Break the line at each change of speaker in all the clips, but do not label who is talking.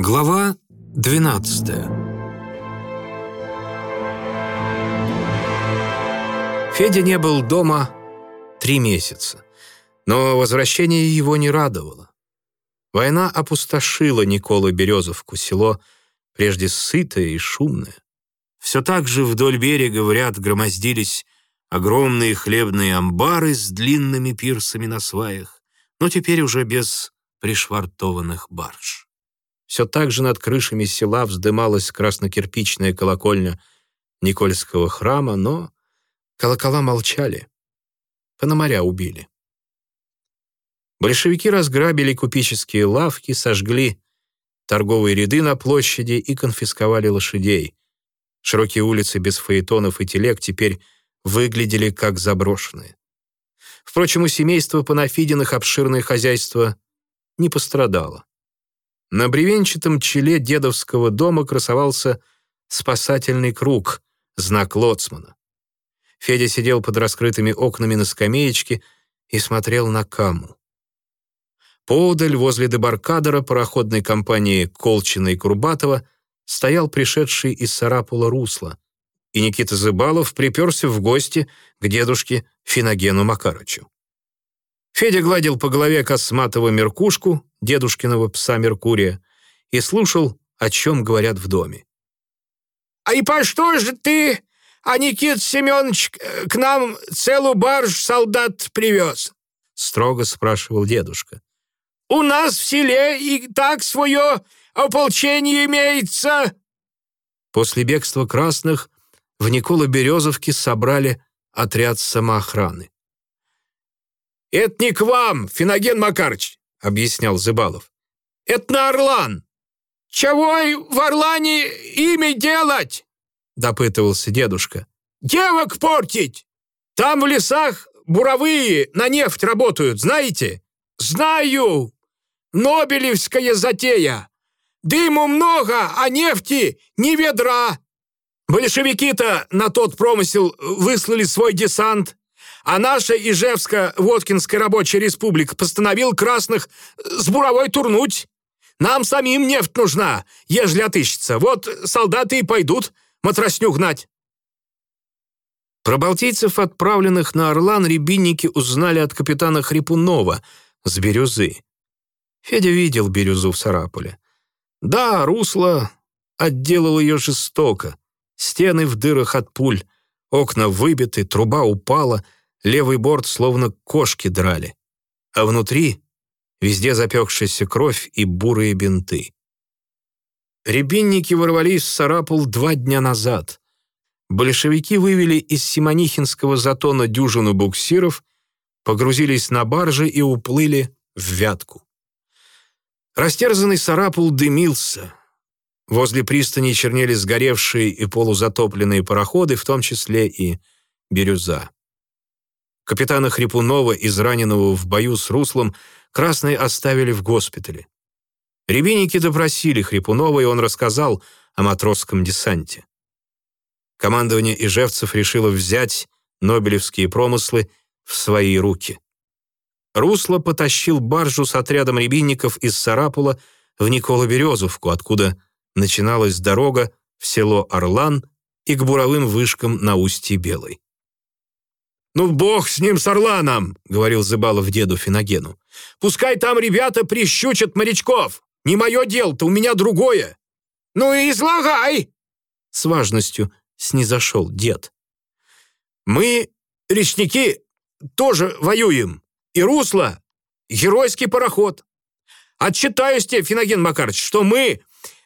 Глава 12 Федя не был дома три месяца, но возвращение его не радовало. Война опустошила Николу Березовку, село, прежде сытое и шумное. Все так же вдоль берега в ряд громоздились огромные хлебные амбары с длинными пирсами на сваях, но теперь уже без пришвартованных барж. Все так же над крышами села вздымалась краснокирпичная колокольня Никольского храма, но колокола молчали. Пономаря убили. Большевики разграбили купеческие лавки, сожгли торговые ряды на площади и конфисковали лошадей. Широкие улицы без фаэтонов и телег теперь выглядели как заброшенные. Впрочем, у семейства Панафидиных обширное хозяйство не пострадало. На бревенчатом челе дедовского дома красовался спасательный круг, знак лоцмана. Федя сидел под раскрытыми окнами на скамеечке и смотрел на Каму. Поодаль, возле дебаркадера пароходной компании Колчина и Курбатова, стоял пришедший из Сарапула Русла, и Никита Зыбалов приперся в гости к дедушке Финогену Макарычу. Федя гладил по голове косматого Меркушку, дедушкиного пса Меркурия, и слушал, о чем говорят в доме.
«А и по что же ты, а Никит Семенович, к нам целую барж солдат привез?»
строго спрашивал дедушка.
«У нас в селе и так свое ополчение имеется!»
После бегства красных в Никола-Березовке собрали отряд самоохраны.
«Это не к вам, Финоген Макарыч», — объяснял Зыбалов. «Это на Орлан. Чего в Орлане имя делать?» — допытывался дедушка. «Девок портить! Там в лесах буровые на нефть работают, знаете?» «Знаю! Нобелевская затея! Дыму много, а нефти ни ведра!» Большевики-то на тот промысел выслали свой десант, а наша Ижевско-Воткинская рабочая республика постановил красных с буровой турнуть. Нам самим нефть нужна, ежели отыщется. Вот солдаты и пойдут матросню гнать».
Про балтийцев, отправленных на Орлан, рябинники узнали от капитана Хрипунова с Бирюзы. Федя видел Бирюзу в Сарапуле. Да, русло отделал ее жестоко. Стены в дырах от пуль, окна выбиты, труба упала — Левый борт словно кошки драли. А внутри везде запекшаяся кровь и бурые бинты. Рябинники ворвались в Сарапул два дня назад. Большевики вывели из Симонихинского затона дюжину буксиров, погрузились на баржи и уплыли в Вятку. Растерзанный Сарапул дымился. Возле пристани чернели сгоревшие и полузатопленные пароходы, в том числе и «Бирюза». Капитана Хрипунова, израненного в бою с руслом, красные оставили в госпитале. Рябинники допросили Хрипунова, и он рассказал о матросском десанте. Командование Ижевцев решило взять нобелевские промыслы в свои руки. Русло потащил баржу с отрядом рябинников из Сарапула в Никола-Березовку, откуда начиналась дорога в село Орлан и к буровым вышкам на устье Белой.
«Ну, бог с ним, с Орланом!» — говорил Зыбалов деду Финогену. «Пускай там ребята прищучат морячков! Не мое дело-то, у меня другое!» «Ну и излагай!»
С важностью снизошел дед.
«Мы, речники, тоже воюем. И русло — геройский пароход. Отчитаюсь тебе, Финоген Макарович, что мы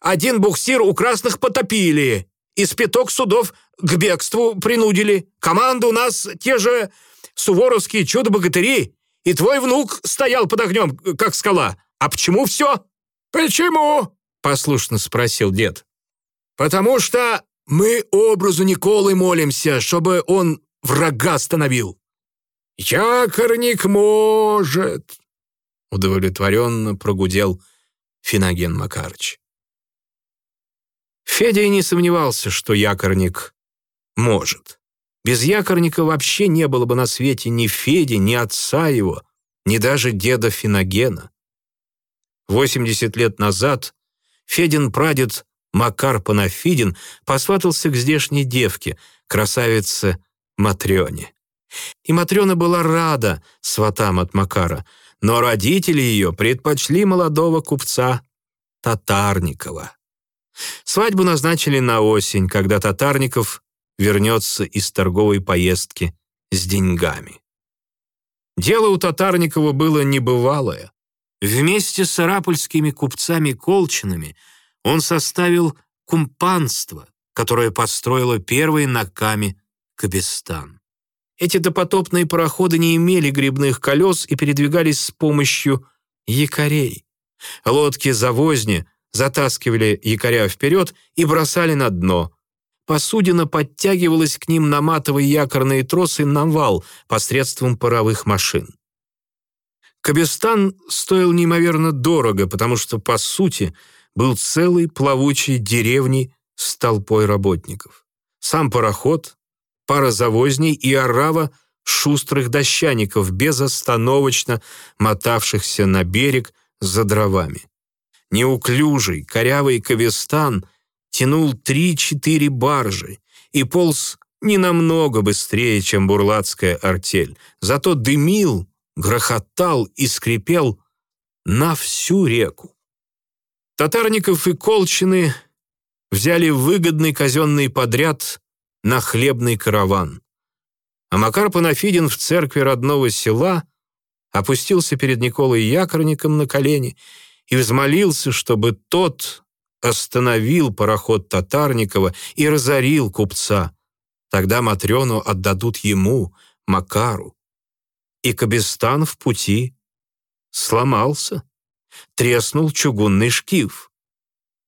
один буксир у красных потопили, из пяток судов к бегству принудили. Команда у нас те же суворовские чудо-богатыри, и твой внук стоял под огнем, как скала. А почему все?» «Почему?» — послушно спросил дед. «Потому что мы образу Николы молимся, чтобы он врага остановил». «Якорник может», — удовлетворенно прогудел Финоген Макарыч.
Федя и не сомневался, что якорник может. Без якорника вообще не было бы на свете ни Феди, ни отца его, ни даже деда Финогена. 80 лет назад Федин прадед Макар Панафидин посватался к здешней девке, красавице Матрёне. И Матрёна была рада сватам от Макара, но родители ее предпочли молодого купца Татарникова. Свадьбу назначили на осень, когда Татарников вернется из торговой поездки с деньгами. Дело у Татарникова было небывалое. Вместе с арапульскими купцами-колчинами он составил кумпанство, которое построило первый на Каме Кабестан. Эти допотопные пароходы не имели грибных колес и передвигались с помощью якорей. Лодки-завозни затаскивали якоря вперед и бросали на дно. Посудина подтягивалась к ним на матовые якорные тросы на вал посредством паровых машин. Кабестан стоил неимоверно дорого, потому что, по сути, был целой плавучей деревней с толпой работников. Сам пароход, пара завозней и орава шустрых дощаников, безостановочно мотавшихся на берег за дровами. Неуклюжий, корявый Кавестан тянул три-четыре баржи и полз не намного быстрее, чем бурлацкая артель, зато дымил, грохотал и скрипел на всю реку. Татарников и Колчины взяли выгодный казенный подряд на хлебный караван. А Макар Панафидин в церкви родного села опустился перед Николой Якорником на колени и взмолился, чтобы тот остановил пароход Татарникова и разорил купца. Тогда Матрёну отдадут ему, Макару. И Кабестан в пути сломался, треснул чугунный шкив.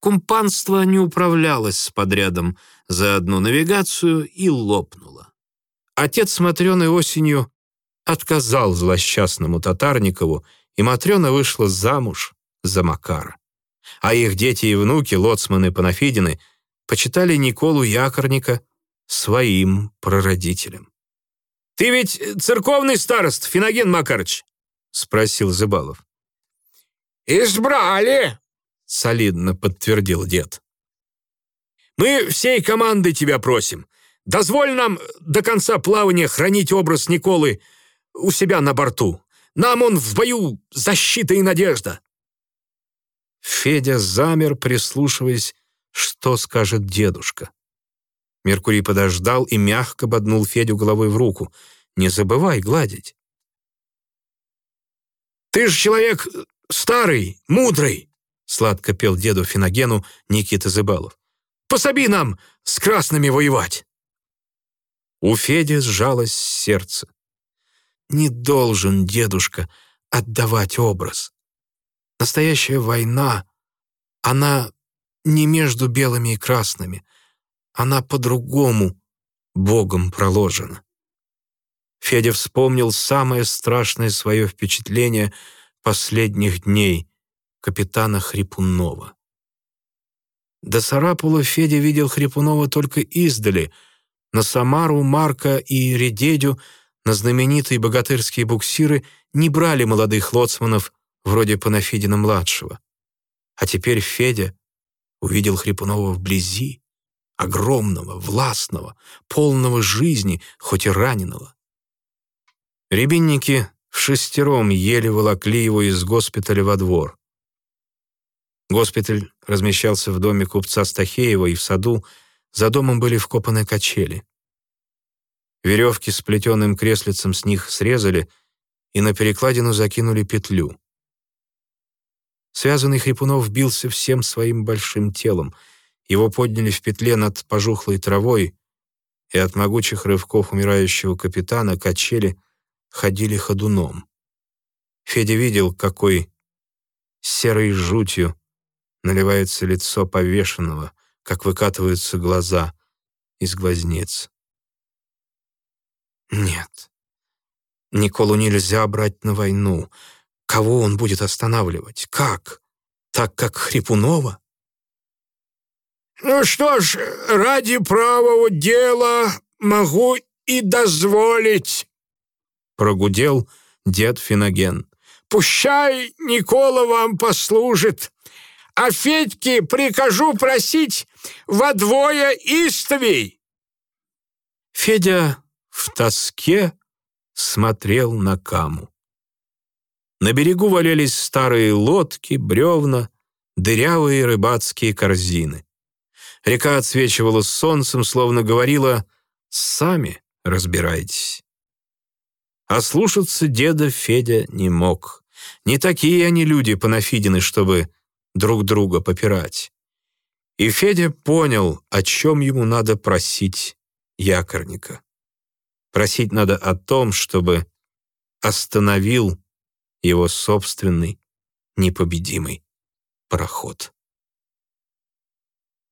Кумпанство не управлялось с подрядом за одну навигацию и лопнуло. Отец с Матрёной осенью отказал злосчастному Татарникову, и Матрёна вышла замуж за Макара. А их дети и внуки, лоцманы Панафидины, почитали Николу Якорника своим прародителем. «Ты ведь церковный старост, Финоген Макарыч?» — спросил Зыбалов.
«Избрали!»
— солидно подтвердил дед.
«Мы всей командой тебя просим. Дозволь нам до конца плавания хранить образ Николы у себя на борту. Нам он в бою защита и надежда».
Федя замер, прислушиваясь, что скажет дедушка. Меркурий подождал и мягко боднул Федю головой в руку. «Не забывай гладить».
«Ты же человек старый, мудрый», — сладко пел деду Финогену Никита Зыбалов. «Пособи нам с красными воевать».
У Феди сжалось сердце. «Не должен дедушка отдавать образ. Настоящая война, она не между белыми и красными, она по-другому Богом проложена. Федя вспомнил самое страшное свое впечатление последних дней капитана Хрипунова. До Сарапула Федя видел Хрипунова только издали, на Самару, Марка и Редедю, на знаменитые богатырские буксиры не брали молодых лоцманов вроде Панафидина-младшего. А теперь Федя увидел Хрипунова вблизи, огромного, властного, полного жизни, хоть и раненого. Рябинники в шестером еле волокли его из госпиталя во двор. Госпиталь размещался в доме купца Стахеева, и в саду за домом были вкопаны качели. Веревки с плетеным креслицем с них срезали и на перекладину закинули петлю. Связанный Хрипунов бился всем своим большим телом. Его подняли в петле над пожухлой травой, и от могучих рывков умирающего капитана качели ходили ходуном. Федя видел, какой серой жутью наливается лицо повешенного, как выкатываются глаза из глазниц. Нет, Николу нельзя брать на войну. Кого он будет останавливать? Как? Так, как Хрипунова?
«Ну что ж, ради правого дела могу и дозволить», — прогудел дед Финоген. «Пущай Никола вам послужит, а Федьке прикажу просить во двое истовей».
Федя в тоске смотрел на каму. На берегу валялись старые лодки, бревна, дырявые рыбацкие корзины. Река отсвечивала солнцем, словно говорила «Сами разбирайтесь». А слушаться деда Федя не мог. Не такие они люди панафидины, чтобы друг друга попирать. И Федя понял, о чем ему надо просить якорника. Просить надо о том, чтобы остановил его собственный непобедимый пароход.